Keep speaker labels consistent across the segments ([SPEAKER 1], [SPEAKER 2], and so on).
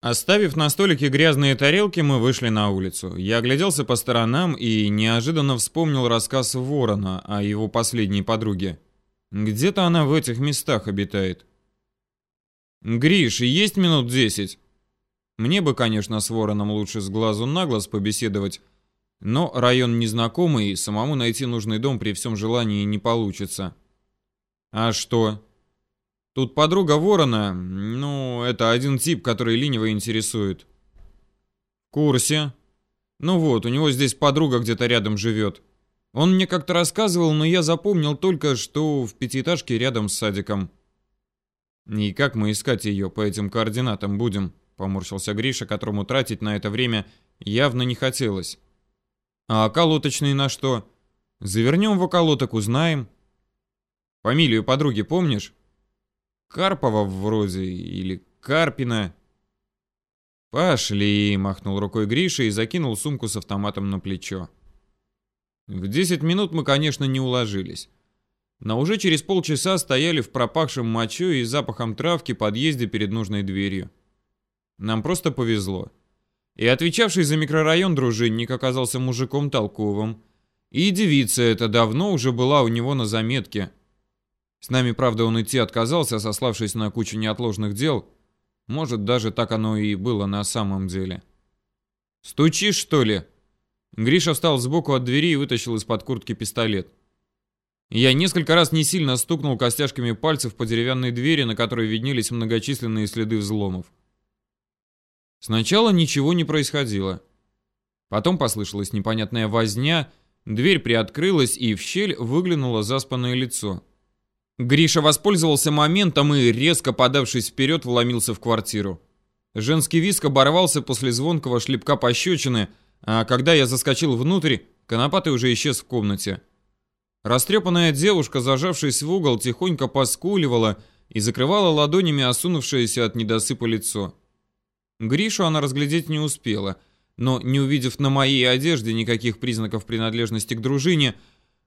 [SPEAKER 1] Оставив на столике грязные тарелки, мы вышли на улицу. Я огляделся по сторонам и неожиданно вспомнил рассказ Ворона о его последней подруге. Где-то она в этих местах обитает. «Гриш, есть минут десять?» Мне бы, конечно, с Вороном лучше с глазу на глаз побеседовать, но район незнакомый, и самому найти нужный дом при всем желании не получится. «А что?» Тут подруга Ворона, ну, это один тип, который Линева интересует. В курсе. Ну вот, у него здесь подруга где-то рядом живет. Он мне как-то рассказывал, но я запомнил только, что в пятиэтажке рядом с садиком. И как мы искать ее по этим координатам будем? Поморщился Гриша, которому тратить на это время явно не хотелось. А околоточный на что? Завернем в околоток, узнаем. Фамилию подруги помнишь? Карпова вроде или Карпина. Пошли, махнул рукой Гриша и закинул сумку с автоматом на плечо. В 10 минут мы, конечно, не уложились. Но уже через полчаса стояли в пропахшем мочой и запахом травки подъезде перед нужной дверью. Нам просто повезло. И отвечавший за микрорайон дружинник оказался мужиком толковым. И девица эта давно уже была у него на заметке – с нами, правда, он идти отказался, сославшись на кучу неотложных дел. Может, даже так оно и было на самом деле. «Стучишь, что ли?» Гриша встал сбоку от двери и вытащил из-под куртки пистолет. Я несколько раз не сильно стукнул костяшками пальцев по деревянной двери, на которой виднелись многочисленные следы взломов. Сначала ничего не происходило. Потом послышалась непонятная возня, дверь приоткрылась, и в щель выглянуло заспанное лицо. Гриша воспользовался моментом и, резко подавшись вперед, вломился в квартиру. Женский виск оборвался после звонкого шлепка пощечины, а когда я заскочил внутрь, Конопатый уже исчез в комнате. Растрепанная девушка, зажавшись в угол, тихонько поскуливала и закрывала ладонями осунувшееся от недосыпа лицо. Гришу она разглядеть не успела, но, не увидев на моей одежде никаких признаков принадлежности к дружине,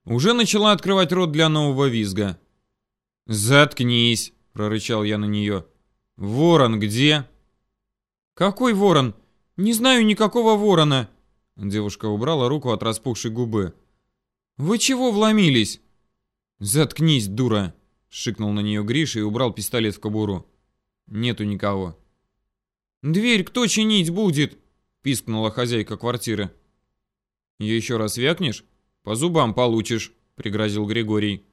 [SPEAKER 1] уже начала открывать рот для нового визга. «Заткнись!» — прорычал я на нее. «Ворон где?» «Какой ворон? Не знаю никакого ворона!» Девушка убрала руку от распухшей губы. «Вы чего вломились?» «Заткнись, дура!» — шикнул на нее Гриша и убрал пистолет в кобуру. «Нету никого». «Дверь кто чинить будет?» — пискнула хозяйка квартиры. «Еще раз вякнешь? По зубам получишь», — пригрозил Григорий.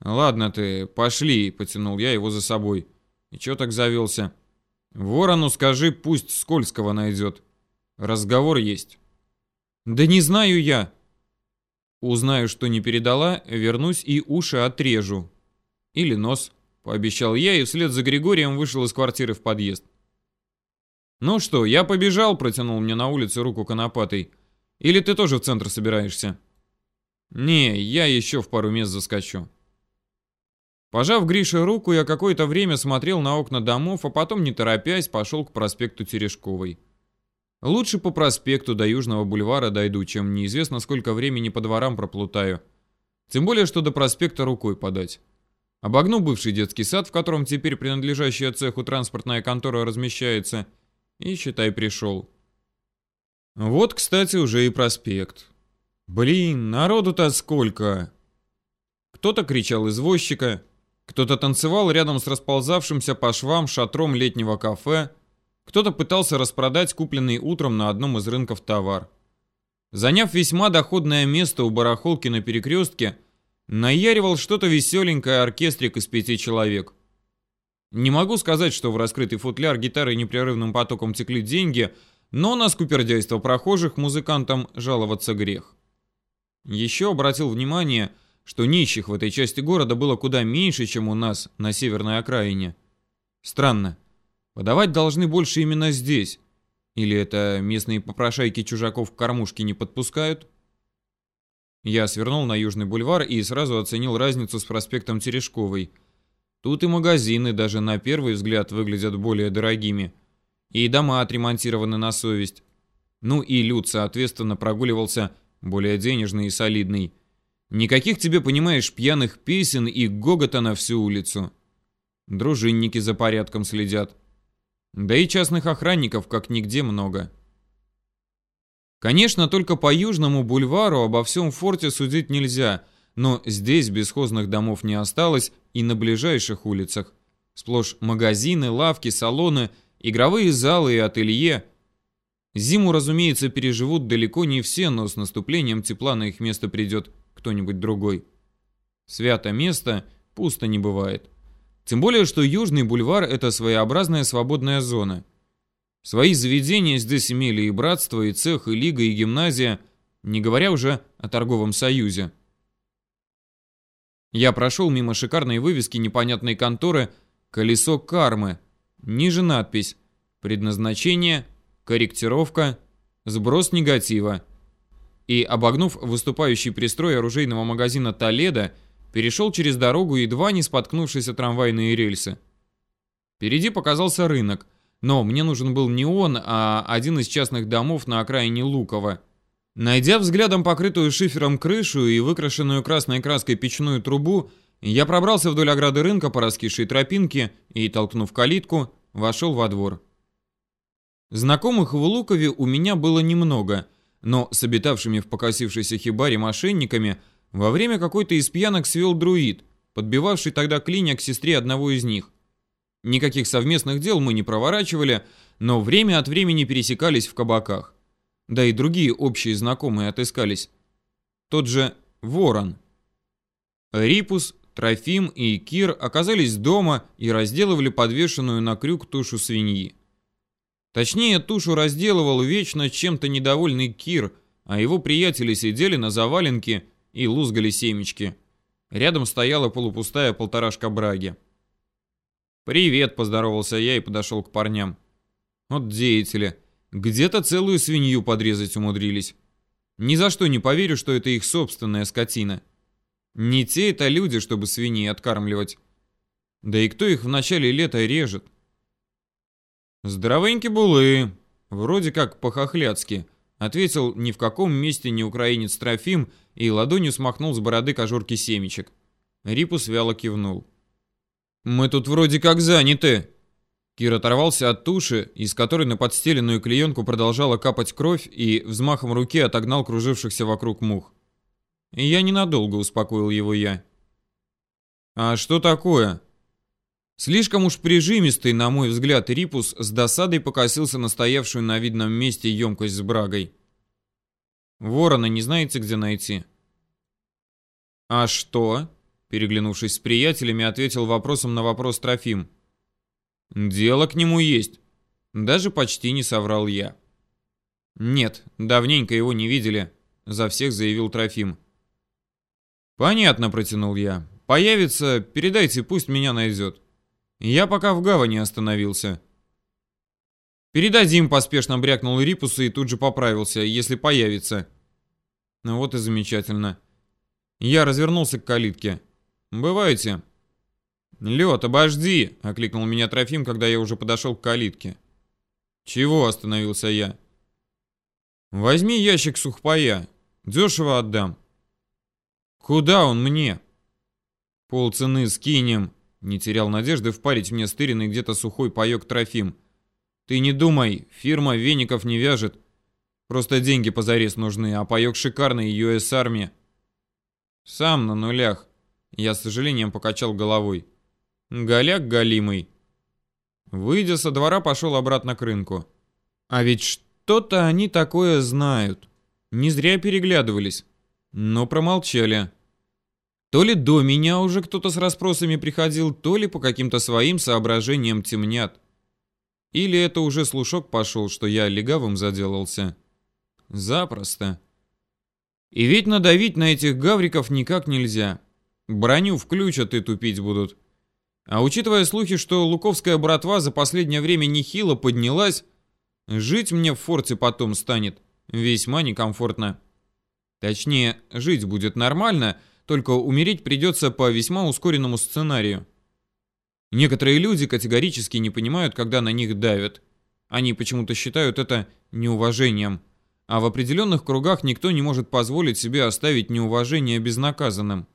[SPEAKER 1] «Ладно ты, пошли», — потянул я его за собой. «И чё так завелся?» «Ворону скажи, пусть Скользкого найдет. Разговор есть». «Да не знаю я». «Узнаю, что не передала, вернусь и уши отрежу». «Или нос», — пообещал я и вслед за Григорием вышел из квартиры в подъезд. «Ну что, я побежал», — протянул мне на улице руку конопатой. «Или ты тоже в центр собираешься?» «Не, я еще в пару мест заскочу». Пожав Грише руку, я какое-то время смотрел на окна домов, а потом, не торопясь, пошел к проспекту Терешковой. Лучше по проспекту до Южного бульвара дойду, чем неизвестно сколько времени по дворам проплутаю. Тем более, что до проспекта рукой подать. Обогну бывший детский сад, в котором теперь принадлежащая цеху транспортная контора размещается, и, считай, пришел. Вот, кстати, уже и проспект. Блин, народу-то сколько! Кто-то кричал извозчика, кто-то танцевал рядом с расползавшимся по швам шатром летнего кафе, кто-то пытался распродать купленный утром на одном из рынков товар. Заняв весьма доходное место у барахолки на перекрестке, наяривал что-то веселенькое оркестрик из пяти человек. Не могу сказать, что в раскрытый футляр гитары непрерывным потоком текли деньги, но на скупердяйство прохожих музыкантам жаловаться грех. Еще обратил внимание, что нищих в этой части города было куда меньше, чем у нас на северной окраине. Странно. Подавать должны больше именно здесь. Или это местные попрошайки чужаков к кормушке не подпускают? Я свернул на Южный бульвар и сразу оценил разницу с проспектом Терешковой. Тут и магазины даже на первый взгляд выглядят более дорогими. И дома отремонтированы на совесть. Ну и люд, соответственно, прогуливался более денежный и солидный. Никаких тебе, понимаешь, пьяных песен и гогота на всю улицу. Дружинники за порядком следят. Да и частных охранников как нигде много. Конечно, только по Южному бульвару обо всем форте судить нельзя, но здесь бесхозных домов не осталось и на ближайших улицах. Сплошь магазины, лавки, салоны, игровые залы и ателье. Зиму, разумеется, переживут далеко не все, но с наступлением тепла на их место придет кто-нибудь другой. Свято место пусто не бывает. Тем более, что Южный бульвар – это своеобразная свободная зона. Свои заведения здесь имели и братство, и цех, и лига, и гимназия, не говоря уже о торговом союзе. Я прошел мимо шикарной вывески непонятной конторы «Колесо кармы». Ниже надпись «Предназначение», «Корректировка», «Сброс негатива». И, обогнув выступающий пристрой оружейного магазина «Толедо», перешел через дорогу, едва не споткнувшись о трамвайные рельсы. Впереди показался рынок, но мне нужен был не он, а один из частных домов на окраине Луково. Найдя взглядом покрытую шифером крышу и выкрашенную красной краской печную трубу, я пробрался вдоль ограды рынка по раскисшей тропинке и, толкнув калитку, вошел во двор. Знакомых в Лукове у меня было немного, но с обитавшими в покосившейся хибаре мошенниками – во время какой-то из пьянок свел друид, подбивавший тогда клинья к сестре одного из них. Никаких совместных дел мы не проворачивали, но время от времени пересекались в кабаках. Да и другие общие знакомые отыскались. Тот же Ворон. Рипус, Трофим и Кир оказались дома и разделывали подвешенную на крюк тушу свиньи. Точнее, тушу разделывал вечно чем-то недовольный Кир, а его приятели сидели на заваленке и лузгали семечки. Рядом стояла полупустая полторашка браги. «Привет», — поздоровался я и подошел к парням. «Вот деятели. Где-то целую свинью подрезать умудрились. Ни за что не поверю, что это их собственная скотина. Не те это люди, чтобы свиней откармливать. Да и кто их в начале лета режет?» «Здоровеньки булы. Вроде как по-хохляцки», — ответил ни в каком месте не украинец Трофим, — и ладонью смахнул с бороды кожурки семечек. Рипус вяло кивнул. «Мы тут вроде как заняты!» Кир оторвался от туши, из которой на подстеленную клеенку продолжала капать кровь и взмахом руки отогнал кружившихся вокруг мух. Я ненадолго успокоил его я. «А что такое?» Слишком уж прижимистый, на мой взгляд, Рипус с досадой покосился на стоявшую на видном месте емкость с брагой. Ворона не знаете, где найти?» «А что?» Переглянувшись с приятелями, ответил вопросом на вопрос Трофим. «Дело к нему есть». Даже почти не соврал я. «Нет, давненько его не видели», — за всех заявил Трофим. «Понятно», — протянул я. «Появится, передайте, пусть меня найдет. Я пока в гавани остановился». «Передадим», — поспешно брякнул Рипуса и тут же поправился, если появится. Ну вот и замечательно. Я развернулся к калитке. «Бывайте». «Лед, обожди!» — окликнул меня Трофим, когда я уже подошел к калитке. «Чего?» — остановился я. «Возьми ящик сухпая. Дешево отдам». «Куда он мне?» «Полцены скинем», — не терял надежды впарить мне стыренный где-то сухой паёк Трофим. Ты не думай, фирма веников не вяжет. Просто деньги позарез нужны, а паёк шикарный, US армия. Сам на нулях. Я с сожалением покачал головой. Голяк галимый. Выйдя со двора, пошел обратно к рынку. А ведь что-то они такое знают. Не зря переглядывались. Но промолчали. То ли до меня уже кто-то с расспросами приходил, то ли по каким-то своим соображениям темнят. Или это уже слушок пошел, что я легавым заделался? Запросто. И ведь надавить на этих гавриков никак нельзя. Броню включат и тупить будут. А учитывая слухи, что луковская братва за последнее время нехило поднялась, жить мне в форте потом станет весьма некомфортно. Точнее, жить будет нормально, только умереть придется по весьма ускоренному сценарию. Некоторые люди категорически не понимают, когда на них давят. Они почему-то считают это неуважением. А в определенных кругах никто не может позволить себе оставить неуважение безнаказанным.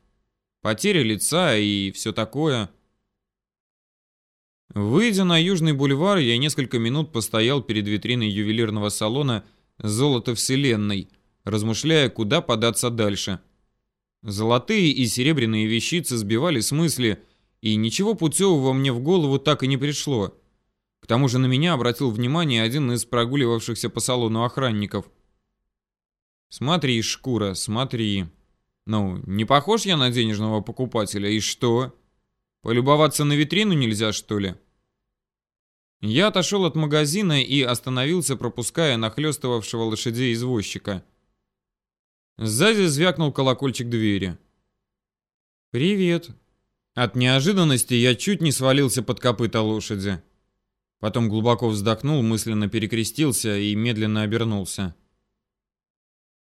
[SPEAKER 1] Потеря лица и все такое. Выйдя на Южный бульвар, я несколько минут постоял перед витриной ювелирного салона «Золото Вселенной», размышляя, куда податься дальше. Золотые и серебряные вещицы сбивали с мысли, и ничего путевого мне в голову так и не пришло. К тому же на меня обратил внимание один из прогуливавшихся по салону охранников. «Смотри, шкура, смотри. Ну, не похож я на денежного покупателя, и что? Полюбоваться на витрину нельзя, что ли?» Я отошел от магазина и остановился, пропуская нахлестывавшего лошадей извозчика. Сзади звякнул колокольчик двери. «Привет». От неожиданности я чуть не свалился под копыта лошади. Потом глубоко вздохнул, мысленно перекрестился и медленно обернулся.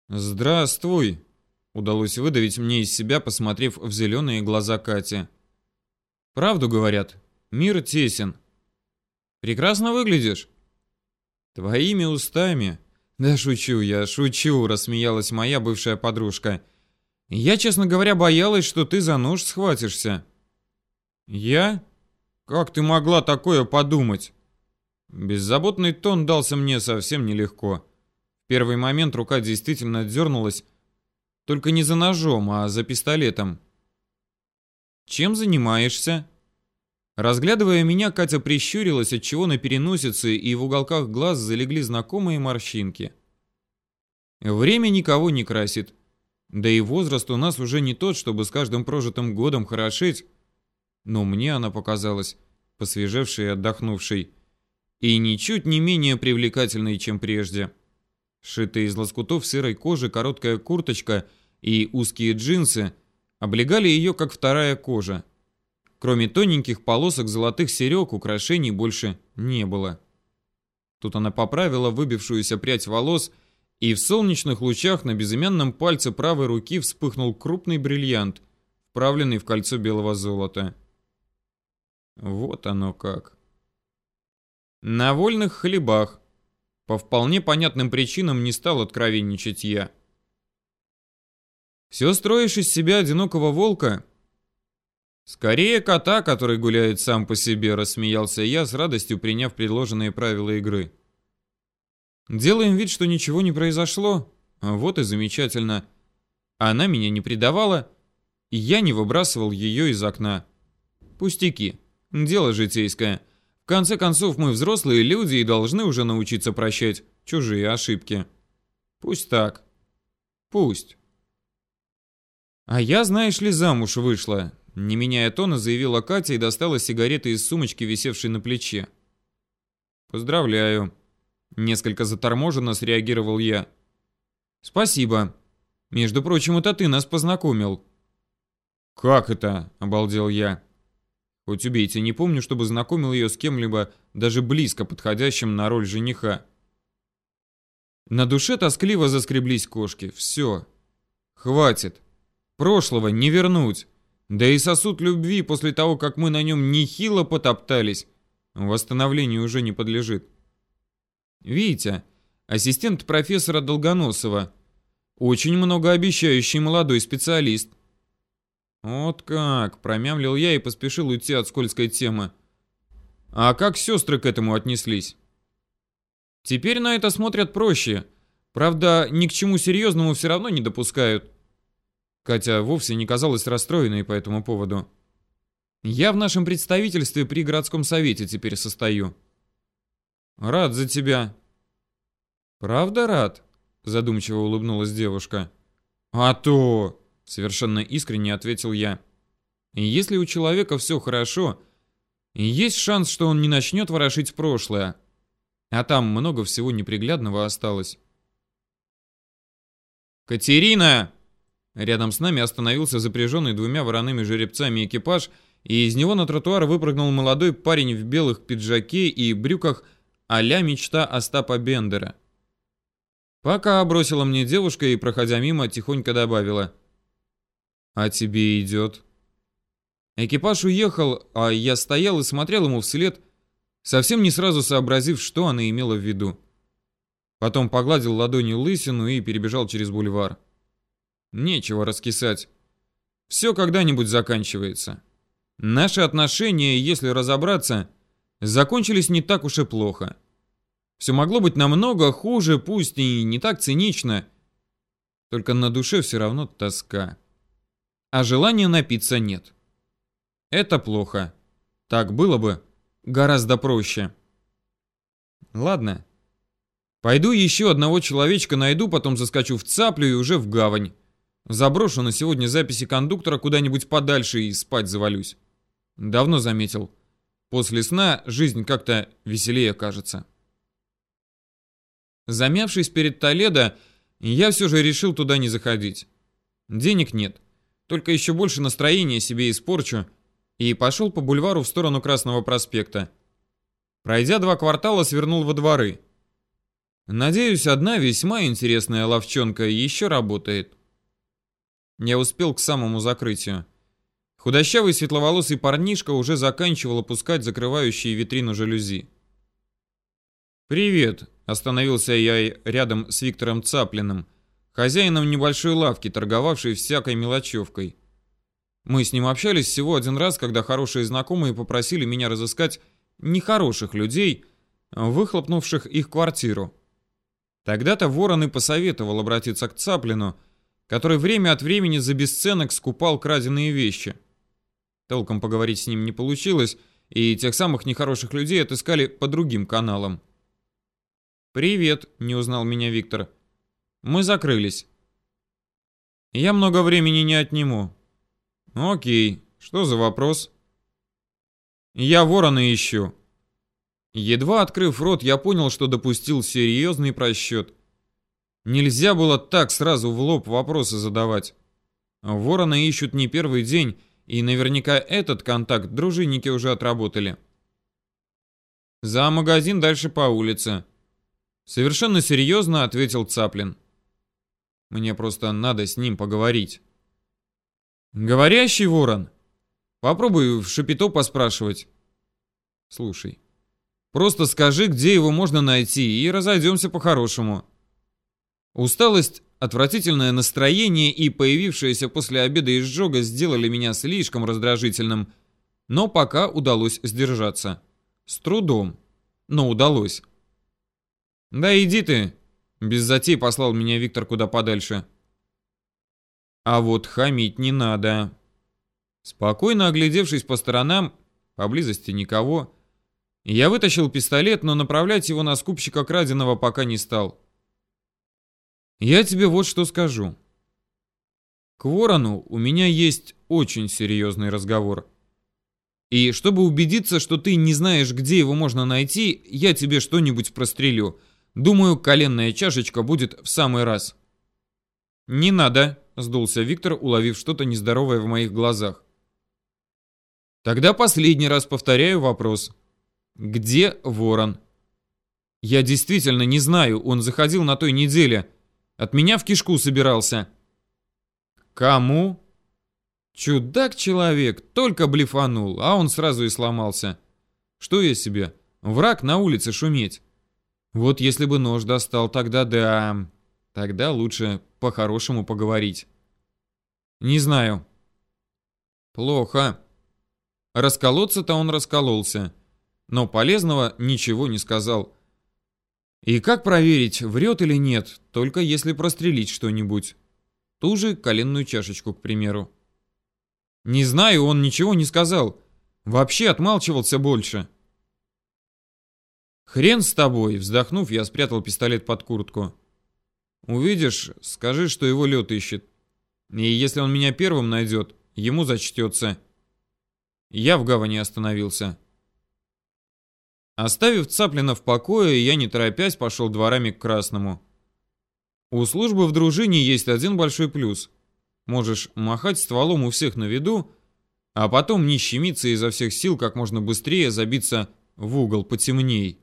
[SPEAKER 1] «Здравствуй», — удалось выдавить мне из себя, посмотрев в зеленые глаза Кати. «Правду говорят, мир тесен». Прекрасно выглядишь. Твоими устами. Да шучу я, шучу, рассмеялась моя бывшая подружка. Я, честно говоря, боялась, что ты за нож схватишься. Я? Как ты могла такое подумать? Беззаботный тон дался мне совсем нелегко. В первый момент рука действительно дернулась, только не за ножом, а за пистолетом. Чем занимаешься? Разглядывая меня, Катя прищурилась, отчего на переносице и в уголках глаз залегли знакомые морщинки. Время никого не красит. Да и возраст у нас уже не тот, чтобы с каждым прожитым годом хорошеть. Но мне она показалась посвежевшей и отдохнувшей. И ничуть не менее привлекательной, чем прежде. Шитая из лоскутов серой кожи короткая курточка и узкие джинсы облегали ее, как вторая кожа. Кроме тоненьких полосок золотых серег, украшений больше не было. Тут она поправила выбившуюся прядь волос, и в солнечных лучах на безымянном пальце правой руки вспыхнул крупный бриллиант, вправленный в кольцо белого золота. Вот оно как. На вольных хлебах. По вполне понятным причинам не стал откровенничать я. Все строишь из себя одинокого волка, «Скорее кота, который гуляет сам по себе», — рассмеялся я, с радостью приняв предложенные правила игры. «Делаем вид, что ничего не произошло. Вот и замечательно. Она меня не предавала, и я не выбрасывал ее из окна. Пустяки. Дело житейское. В конце концов, мы взрослые люди и должны уже научиться прощать чужие ошибки. Пусть так. Пусть». «А я, знаешь ли, замуж вышла. Не меняя тона, заявила Катя и достала сигареты из сумочки, висевшей на плече. «Поздравляю». Несколько заторможенно среагировал я. «Спасибо. Между прочим, это ты нас познакомил». «Как это?» – обалдел я. Хоть убейте, не помню, чтобы знакомил ее с кем-либо, даже близко подходящим на роль жениха. На душе тоскливо заскреблись кошки. Все. Хватит. Прошлого не вернуть. Да и сосуд любви после того, как мы на нем нехило потоптались, восстановлению уже не подлежит. Витя, ассистент профессора Долгоносова, очень многообещающий молодой специалист. Вот как, промямлил я и поспешил уйти от скользкой темы. А как сестры к этому отнеслись? Теперь на это смотрят проще. Правда, ни к чему серьезному все равно не допускают. Катя вовсе не казалась расстроенной по этому поводу. «Я в нашем представительстве при городском совете теперь состою». «Рад за тебя». «Правда рад?» – задумчиво улыбнулась девушка. «А то!» – совершенно искренне ответил я. «Если у человека все хорошо, есть шанс, что он не начнет ворошить прошлое. А там много всего неприглядного осталось». «Катерина!» Рядом с нами остановился запряженный двумя вороными жеребцами экипаж, и из него на тротуар выпрыгнул молодой парень в белых пиджаке и брюках а-ля мечта Остапа Бендера. Пока бросила мне девушка и, проходя мимо, тихонько добавила. «А тебе идет». Экипаж уехал, а я стоял и смотрел ему вслед, совсем не сразу сообразив, что она имела в виду. Потом погладил ладонью лысину и перебежал через бульвар. Нечего раскисать. Все когда-нибудь заканчивается. Наши отношения, если разобраться, закончились не так уж и плохо. Все могло быть намного хуже, пусть и не так цинично, только на душе все равно тоска. А желания напиться нет. Это плохо. Так было бы гораздо проще. Ладно. Пойду еще одного человечка найду, потом заскочу в цаплю и уже в гавань. Заброшу на сегодня записи кондуктора куда-нибудь подальше и спать завалюсь. Давно заметил. После сна жизнь как-то веселее кажется. Замявшись перед Толедо, я все же решил туда не заходить. Денег нет. Только еще больше настроения себе испорчу. И пошел по бульвару в сторону Красного проспекта. Пройдя два квартала, свернул во дворы. Надеюсь, одна весьма интересная ловчонка еще работает. Я успел к самому закрытию. Худощавый светловолосый парнишка уже заканчивал опускать закрывающие витрину жалюзи. «Привет», — остановился я рядом с Виктором Цаплиным, хозяином небольшой лавки, торговавшей всякой мелочевкой. Мы с ним общались всего один раз, когда хорошие знакомые попросили меня разыскать нехороших людей, выхлопнувших их квартиру. Тогда-то Ворон и посоветовал обратиться к Цаплину, который время от времени за бесценок скупал краденые вещи. Толком поговорить с ним не получилось, и тех самых нехороших людей отыскали по другим каналам. «Привет», — не узнал меня Виктор. «Мы закрылись». «Я много времени не отниму». «Окей, что за вопрос?» «Я ворона ищу». Едва открыв рот, я понял, что допустил серьезный просчет. Нельзя было так сразу в лоб вопросы задавать. Ворона ищут не первый день, и наверняка этот контакт дружинники уже отработали. За магазин дальше по улице. Совершенно серьезно ответил Цаплин. Мне просто надо с ним поговорить. Говорящий ворон. Попробуй в Шапито поспрашивать. Слушай, просто скажи, где его можно найти, и разойдемся по-хорошему. Усталость, отвратительное настроение и появившаяся после обеда изжога сделали меня слишком раздражительным, но пока удалось сдержаться. С трудом, но удалось. «Да иди ты!» Без затей послал меня Виктор куда подальше. А вот хамить не надо. Спокойно оглядевшись по сторонам, поблизости никого, я вытащил пистолет, но направлять его на скупщика краденого пока не стал. Я тебе вот что скажу. К Ворону у меня есть очень серьезный разговор. И чтобы убедиться, что ты не знаешь, где его можно найти, я тебе что-нибудь прострелю. Думаю, коленная чашечка будет в самый раз. Не надо, сдулся Виктор, уловив что-то нездоровое в моих глазах. Тогда последний раз повторяю вопрос. Где Ворон? Я действительно не знаю, он заходил на той неделе. От меня в кишку собирался. Кому? Чудак-человек, только блефанул, а он сразу и сломался. Что я себе? Враг на улице шуметь. Вот если бы нож достал, тогда да. Тогда лучше по-хорошему поговорить. Не знаю. Плохо. Расколоться-то он раскололся. Но полезного ничего не сказал. И как проверить, врет или нет, только если прострелить что-нибудь? Ту же коленную чашечку, к примеру. Не знаю, он ничего не сказал. Вообще отмалчивался больше. Хрен с тобой, вздохнув, я спрятал пистолет под куртку. Увидишь, скажи, что его лед ищет. И если он меня первым найдет, ему зачтется. Я в гавани остановился. Оставив Цаплина в покое, я не торопясь пошел дворами к Красному. У службы в дружине есть один большой плюс. Можешь махать стволом у всех на виду, а потом не щемиться изо всех сил как можно быстрее забиться в угол потемней.